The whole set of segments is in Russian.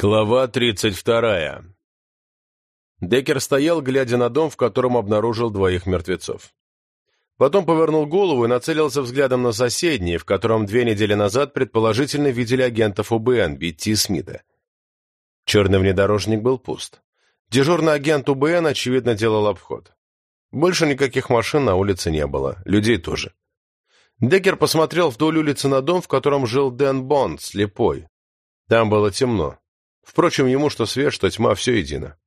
Глава тридцать вторая. Деккер стоял, глядя на дом, в котором обнаружил двоих мертвецов. Потом повернул голову и нацелился взглядом на соседний, в котором две недели назад предположительно видели агентов УБН Битти Смита. Черный внедорожник был пуст. Дежурный агент УБН, очевидно, делал обход. Больше никаких машин на улице не было, людей тоже. Деккер посмотрел вдоль улицы на дом, в котором жил Дэн Бонд, слепой. Там было темно. Впрочем, ему что свет, что тьма, все едино.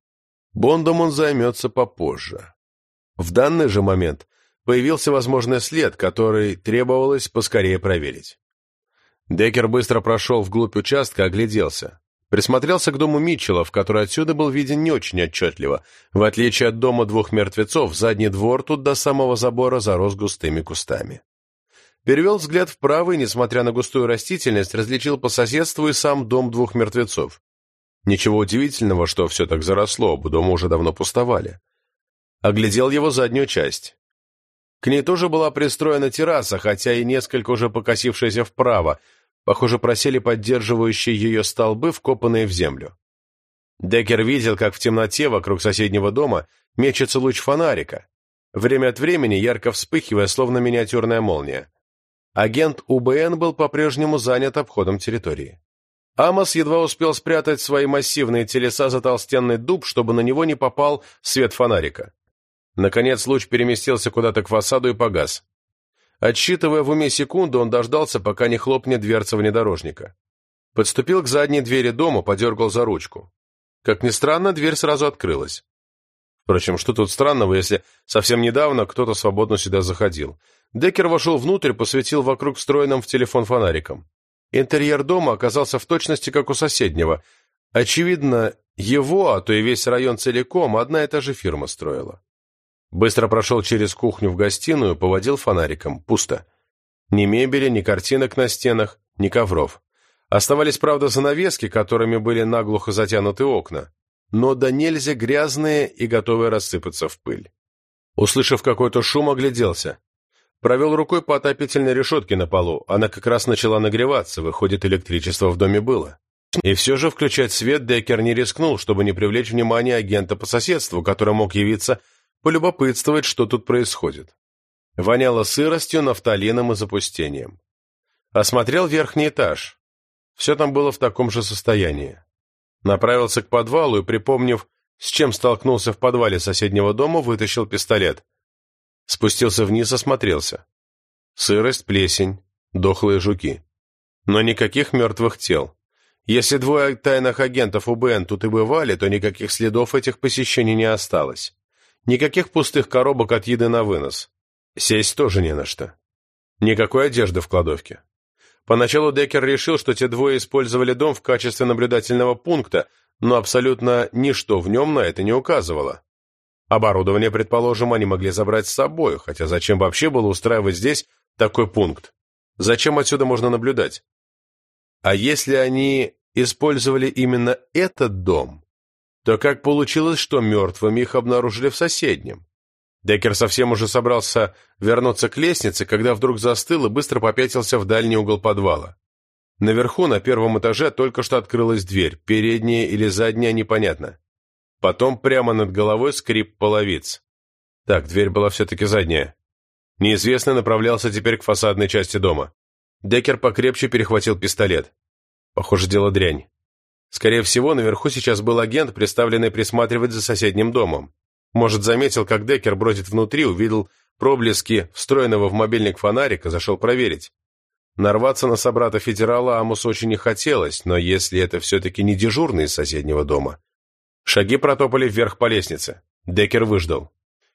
Бондом он займется попозже. В данный же момент появился возможный след, который требовалось поскорее проверить. Деккер быстро прошел вглубь участка, огляделся. Присмотрелся к дому Митчеллов, который отсюда был виден не очень отчетливо. В отличие от дома двух мертвецов, задний двор тут до самого забора зарос густыми кустами. Перевел взгляд вправо и, несмотря на густую растительность, различил по соседству и сам дом двух мертвецов. Ничего удивительного, что все так заросло, дома уже давно пустовали. Оглядел его заднюю часть. К ней тоже была пристроена терраса, хотя и несколько уже покосившаяся вправо, похоже, просели поддерживающие ее столбы, вкопанные в землю. Деккер видел, как в темноте вокруг соседнего дома мечется луч фонарика, время от времени ярко вспыхивая, словно миниатюрная молния. Агент УБН был по-прежнему занят обходом территории. Амос едва успел спрятать свои массивные телеса за толстенный дуб, чтобы на него не попал свет фонарика. Наконец луч переместился куда-то к фасаду и погас. Отсчитывая в уме секунду, он дождался, пока не хлопнет дверца внедорожника. Подступил к задней двери дома, подергал за ручку. Как ни странно, дверь сразу открылась. Впрочем, что тут странного, если совсем недавно кто-то свободно сюда заходил? Деккер вошел внутрь, посветил вокруг встроенным в телефон фонариком. Интерьер дома оказался в точности как у соседнего. Очевидно, его, а то и весь район целиком, одна и та же фирма строила. Быстро прошел через кухню в гостиную, поводил фонариком. Пусто. Ни мебели, ни картинок на стенах, ни ковров. Оставались, правда, занавески, которыми были наглухо затянуты окна, но да нельзя грязные и готовые рассыпаться в пыль. Услышав какой-то шум, огляделся. Провел рукой по отопительной решетке на полу. Она как раз начала нагреваться, выходит, электричество в доме было. И все же включать свет Деккер не рискнул, чтобы не привлечь внимание агента по соседству, который мог явиться полюбопытствовать, что тут происходит. Воняло сыростью, нафталином и запустением. Осмотрел верхний этаж. Все там было в таком же состоянии. Направился к подвалу и, припомнив, с чем столкнулся в подвале соседнего дома, вытащил пистолет. Спустился вниз, осмотрелся. Сырость, плесень, дохлые жуки. Но никаких мертвых тел. Если двое тайных агентов УБН тут и бывали, то никаких следов этих посещений не осталось. Никаких пустых коробок от еды на вынос. Сесть тоже не на что. Никакой одежды в кладовке. Поначалу Деккер решил, что те двое использовали дом в качестве наблюдательного пункта, но абсолютно ничто в нем на это не указывало. Оборудование, предположим, они могли забрать с собой, хотя зачем вообще было устраивать здесь такой пункт? Зачем отсюда можно наблюдать? А если они использовали именно этот дом, то как получилось, что мертвыми их обнаружили в соседнем? Деккер совсем уже собрался вернуться к лестнице, когда вдруг застыл и быстро попятился в дальний угол подвала. Наверху, на первом этаже, только что открылась дверь, передняя или задняя, непонятно. Потом прямо над головой скрип половиц. Так, дверь была все-таки задняя. Неизвестный направлялся теперь к фасадной части дома. Деккер покрепче перехватил пистолет. Похоже, дело дрянь. Скорее всего, наверху сейчас был агент, представленный присматривать за соседним домом. Может, заметил, как Деккер бродит внутри, увидел проблески встроенного в мобильник фонарика, зашел проверить. Нарваться на собрата-федерала Амусу очень не хотелось, но если это все-таки не дежурный из соседнего дома, Шаги протопали вверх по лестнице. Деккер выждал.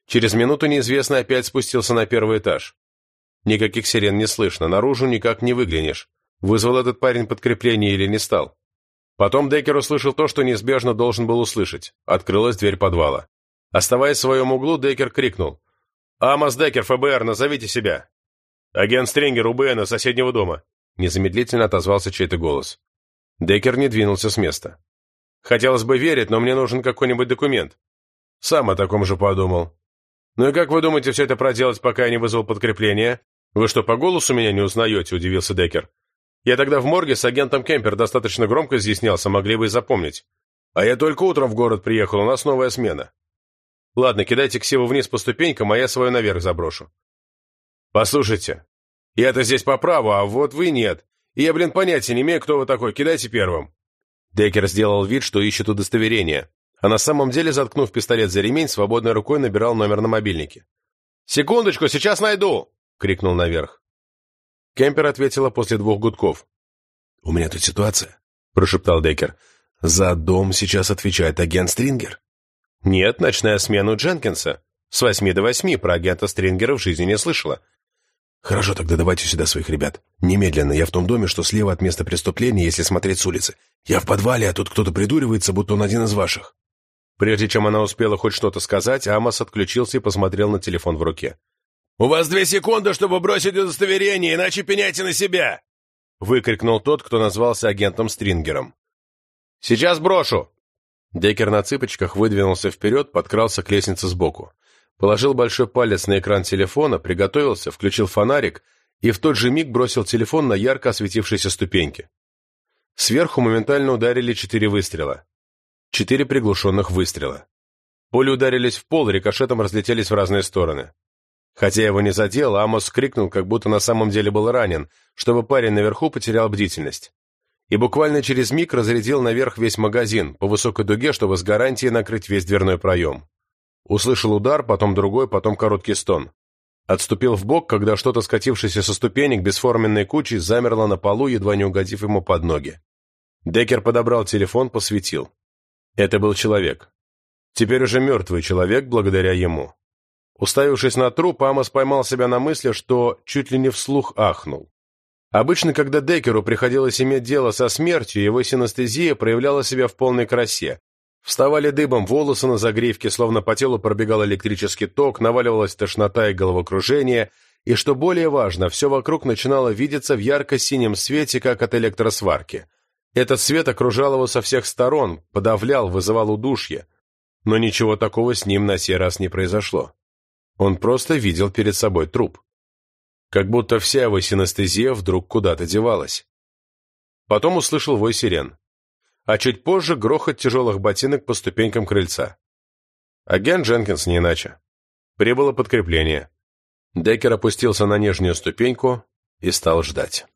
Через минуту неизвестный опять спустился на первый этаж. Никаких сирен не слышно, наружу никак не выглянешь. Вызвал этот парень подкрепление или не стал. Потом Деккер услышал то, что неизбежно должен был услышать. Открылась дверь подвала. Оставаясь в своем углу, Деккер крикнул. «Амос Деккер, ФБР, назовите себя!» «Агент Стрингер, УБН, соседнего дома!» Незамедлительно отозвался чей-то голос. Деккер не двинулся с места. Хотелось бы верить, но мне нужен какой-нибудь документ. Сам о таком же подумал. Ну и как вы думаете все это проделать, пока я не вызвал подкрепление? Вы что, по голосу меня не узнаете? Удивился Деккер. Я тогда в морге с агентом Кемпер достаточно громко изъяснялся, могли бы и запомнить. А я только утром в город приехал, у нас новая смена. Ладно, кидайте ксиву вниз по ступенькам, а я свою наверх заброшу. Послушайте, я-то здесь по праву, а вот вы нет. И я, блин, понятия не имею, кто вы такой. Кидайте первым. Деккер сделал вид, что ищет удостоверение, а на самом деле, заткнув пистолет за ремень, свободной рукой набирал номер на мобильнике. «Секундочку, сейчас найду!» — крикнул наверх. Кемпер ответила после двух гудков. «У меня тут ситуация», — прошептал Деккер. «За дом сейчас отвечает агент Стрингер». «Нет, ночная смена у Дженкинса. С восьми до восьми про агента Стрингера в жизни не слышала». «Хорошо, тогда давайте сюда своих ребят. Немедленно, я в том доме, что слева от места преступления, если смотреть с улицы. Я в подвале, а тут кто-то придуривается, будто он один из ваших». Прежде чем она успела хоть что-то сказать, Амос отключился и посмотрел на телефон в руке. «У вас две секунды, чтобы бросить удостоверение, иначе пеняйте на себя!» выкрикнул тот, кто назвался агентом Стрингером. «Сейчас брошу!» Деккер на цыпочках выдвинулся вперед, подкрался к лестнице сбоку. Положил большой палец на экран телефона, приготовился, включил фонарик и в тот же миг бросил телефон на ярко осветившиеся ступеньки. Сверху моментально ударили четыре выстрела. Четыре приглушенных выстрела. Пули ударились в пол, рикошетом разлетелись в разные стороны. Хотя его не задел, Амос крикнул, как будто на самом деле был ранен, чтобы парень наверху потерял бдительность. И буквально через миг разрядил наверх весь магазин, по высокой дуге, чтобы с гарантией накрыть весь дверной проем. Услышал удар, потом другой, потом короткий стон. Отступил в бок, когда что-то скатившееся со ступенек бесформенной кучей замерло на полу, едва не угодив ему под ноги. Деккер подобрал телефон, посветил. Это был человек. Теперь уже мертвый человек, благодаря ему. Уставившись на труп, Амос поймал себя на мысли, что чуть ли не вслух ахнул. Обычно, когда Деккеру приходилось иметь дело со смертью, его синестезия проявляла себя в полной красе. Вставали дыбом волосы на загривке, словно по телу пробегал электрический ток, наваливалась тошнота и головокружение, и, что более важно, все вокруг начинало видеться в ярко-синем свете, как от электросварки. Этот свет окружал его со всех сторон, подавлял, вызывал удушье. Но ничего такого с ним на сей раз не произошло. Он просто видел перед собой труп. Как будто вся его синестезия вдруг куда-то девалась. Потом услышал вой сирен. А чуть позже грохот тяжелых ботинок по ступенькам крыльца. Агент Дженкинс не иначе. Прибыло подкрепление. Деккер опустился на нижнюю ступеньку и стал ждать.